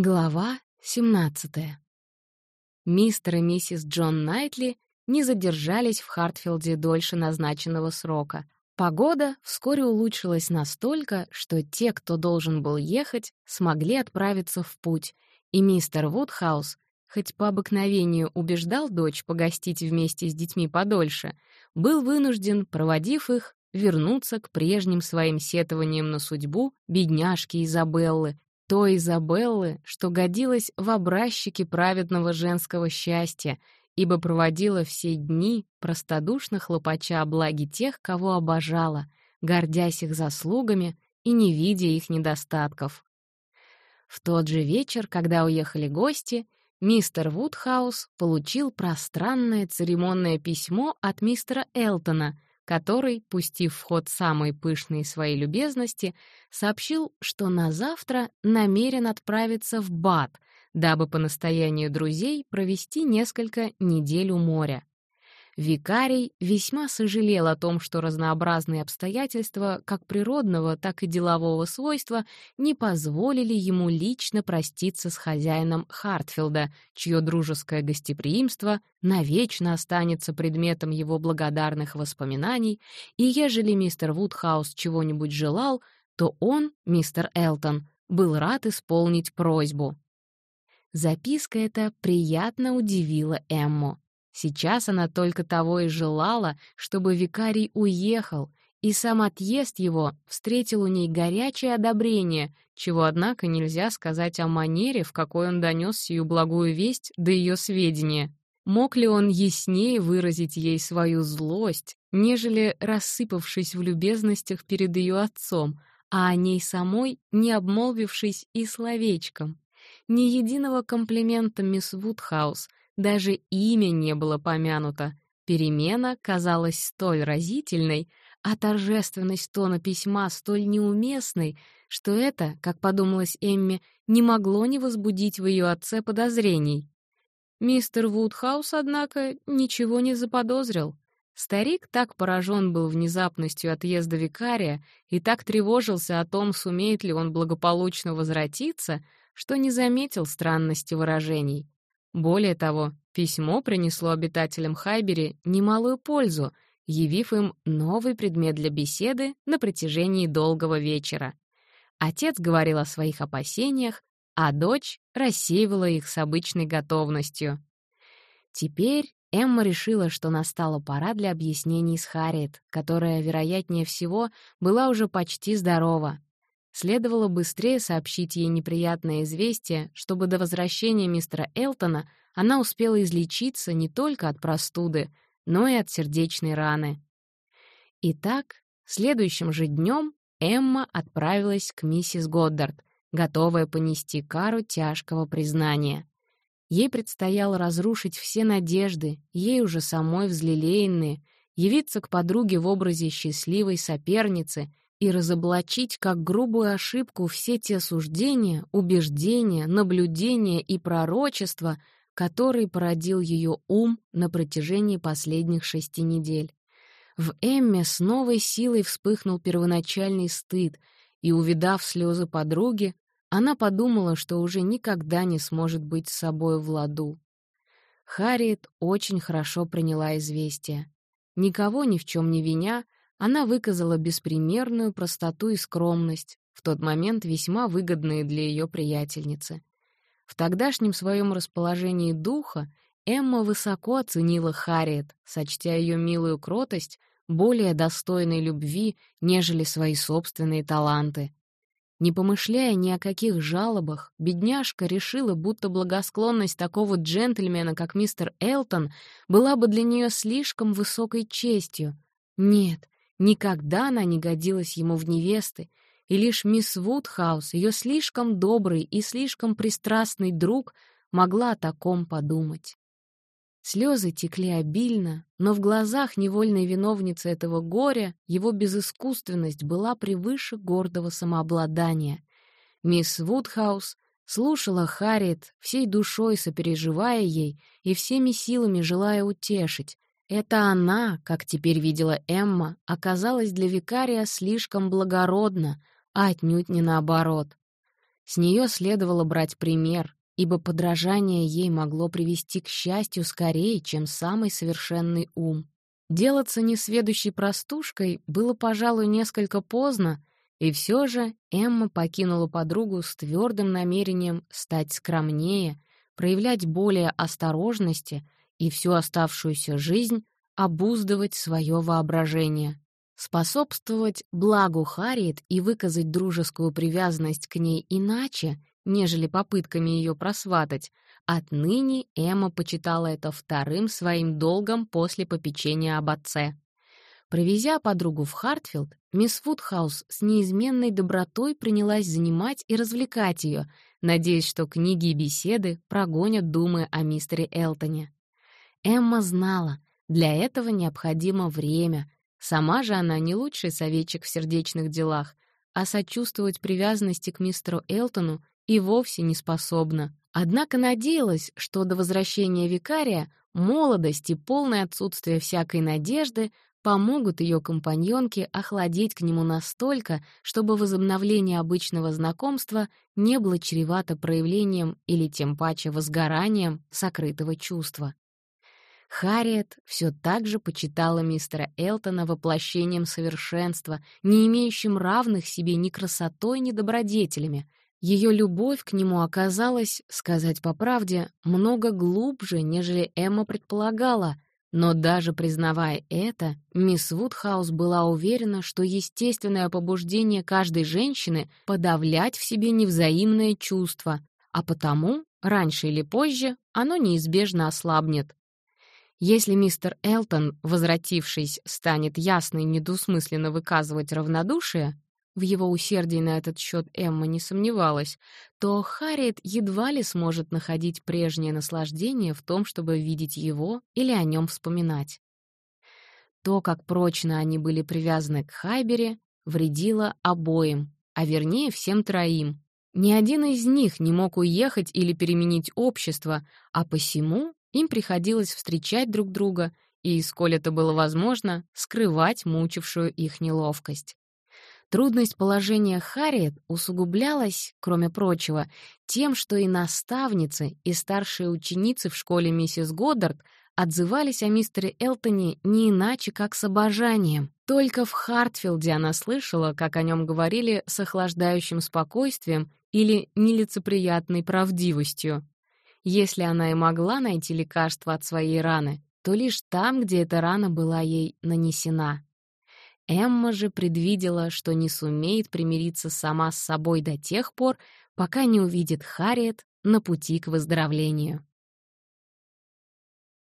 Глава 17 Мистер и миссис Джон Найтли не задержались в Хартфилде дольше назначенного срока. Погода вскоре улучшилась настолько, что те, кто должен был ехать, смогли отправиться в путь, и мистер Вудхаус, хоть по обыкновению убеждал дочь погостить вместе с детьми подольше, был вынужден, проводив их, вернуться к прежним своим сетованиям на судьбу бедняжки Изабеллы, той Изабеллы, что годилась в образчике праведного женского счастья, ибо проводила все дни, простодушно хлопача о благе тех, кого обожала, гордясь их заслугами и не видя их недостатков. В тот же вечер, когда уехали гости, мистер Вудхаус получил пространное церемонное письмо от мистера Элтона — который, пустив в ход самые пышные свои любезности, сообщил, что на завтра намерен отправиться в Бат, дабы по настоянию друзей провести несколько недель у моря. Викарий весьма сожалел о том, что разнообразные обстоятельства как природного, так и делового свойства не позволили ему лично проститься с хозяином Хартфилда, чье дружеское гостеприимство навечно останется предметом его благодарных воспоминаний, и ежели мистер Вудхаус чего-нибудь желал, то он, мистер Элтон, был рад исполнить просьбу. Записка эта приятно удивила Эмму. Сейчас она только того и желала, чтобы викарий уехал, и сам отъезд его встретил у ней горячее одобрение, чего, однако, нельзя сказать о манере, в какой он донес сию благую весть до ее сведения. Мог ли он яснее выразить ей свою злость, нежели рассыпавшись в любезностях перед ее отцом, а о ней самой не обмолвившись и словечком? Ни единого комплимента мисс Вудхаус, даже имя не было помянуто. Перемена казалась столь разительной, а торжественность тона письма столь неуместной, что это, как подумалось Эмме, не могло не возбудить в ее отце подозрений. Мистер Вудхаус, однако, ничего не заподозрил. Старик так поражен был внезапностью отъезда викария и так тревожился о том, сумеет ли он благополучно возвратиться, что не заметил странности выражений. Более того, письмо принесло обитателям Хайбери немалую пользу, явив им новый предмет для беседы на протяжении долгого вечера. Отец говорил о своих опасениях, а дочь рассеивала их с обычной готовностью. Теперь Эмма решила, что настала пора для объяснений с Харриет, которая, вероятнее всего, была уже почти здорова. Следовало быстрее сообщить ей неприятное известие, чтобы до возвращения мистера Элтона она успела излечиться не только от простуды, но и от сердечной раны. Итак, следующим же днем Эмма отправилась к миссис Годдард, готовая понести кару тяжкого признания. Ей предстояло разрушить все надежды, ей уже самой взлелеянные, явиться к подруге в образе счастливой соперницы — и разоблачить как грубую ошибку все те суждения, убеждения, наблюдения и пророчества, которые породил ее ум на протяжении последних шести недель. В Эмме с новой силой вспыхнул первоначальный стыд, и, увидав слезы подруги, она подумала, что уже никогда не сможет быть с собой в ладу. Харриет очень хорошо приняла известие. Никого ни в чем не виня, она выказала беспримерную простоту и скромность, в тот момент весьма выгодные для ее приятельницы. В тогдашнем своем расположении духа Эмма высоко оценила Харриет, сочтя ее милую кротость более достойной любви, нежели свои собственные таланты. Не помышляя ни о каких жалобах, бедняжка решила, будто благосклонность такого джентльмена, как мистер Элтон, была бы для нее слишком высокой честью. Нет, Никогда она не годилась ему в невесты, и лишь мисс Вудхаус, ее слишком добрый и слишком пристрастный друг, могла о таком подумать. Слезы текли обильно, но в глазах невольной виновницы этого горя его безыскусственность была превыше гордого самообладания. Мисс Вудхаус слушала Харриет, всей душой сопереживая ей и всеми силами желая утешить, это она, как теперь видела Эмма, оказалась для викария слишком благородна, а отнюдь не наоборот. С нее следовало брать пример, ибо подражание ей могло привести к счастью скорее, чем самый совершенный ум. Делаться несведущей простушкой было, пожалуй, несколько поздно, и все же Эмма покинула подругу с твердым намерением стать скромнее, проявлять более осторожности и всю оставшуюся жизнь обуздывать свое воображение, способствовать благу Харриет и выказать дружескую привязанность к ней иначе, нежели попытками ее просватать, отныне Эмма почитала это вторым своим долгом после попечения об отце. Провезя подругу в Хартфилд, мисс Вудхаус с неизменной добротой принялась занимать и развлекать ее, надеясь, что книги и беседы прогонят думы о мистере Элтоне. Эмма знала, для этого необходимо время. Сама же она не лучший советчик в сердечных делах, а сочувствовать привязанности к мистеру Элтону и вовсе не способна. Однако надеялась, что до возвращения викария молодость и полное отсутствие всякой надежды помогут ее компаньонке охладеть к нему настолько, чтобы возобновление обычного знакомства не было чревато проявлением или тем паче возгоранием сокрытого чувства. Харриет все так же почитала мистера Элтона воплощением совершенства, не имеющим равных себе ни красотой, ни добродетелями. Ее любовь к нему оказалась, сказать по правде, много глубже, нежели Эмма предполагала, но даже признавая это, мисс Вудхаус была уверена, что естественное побуждение каждой женщины — подавлять в себе невзаимное чувство, а потому, раньше или позже, оно неизбежно ослабнет. Если мистер Элтон, возвратившись, станет ясно и недвусмысленно выказывать равнодушие, в его усердии на этот счет Эмма не сомневалась, то Харриет едва ли сможет находить прежнее наслаждение в том, чтобы видеть его или о нем вспоминать. То, как прочно они были привязаны к Хайбере, вредило обоим, а вернее всем троим. Ни один из них не мог уехать или переменить общество, а посему им приходилось встречать друг друга и, сколь это было возможно, скрывать мучившую их неловкость. Трудность положения Харриет усугублялась, кроме прочего, тем, что и наставницы, и старшие ученицы в школе миссис Годдард отзывались о мистере Элтоне не иначе, как с обожанием. Только в Хартфилде она слышала, как о нем говорили с охлаждающим спокойствием или нелицеприятной правдивостью. Если она и могла найти лекарство от своей раны, то лишь там, где эта рана была ей нанесена. Эмма же предвидела, что не сумеет примириться сама с собой до тех пор, пока не увидит Харриет на пути к выздоровлению.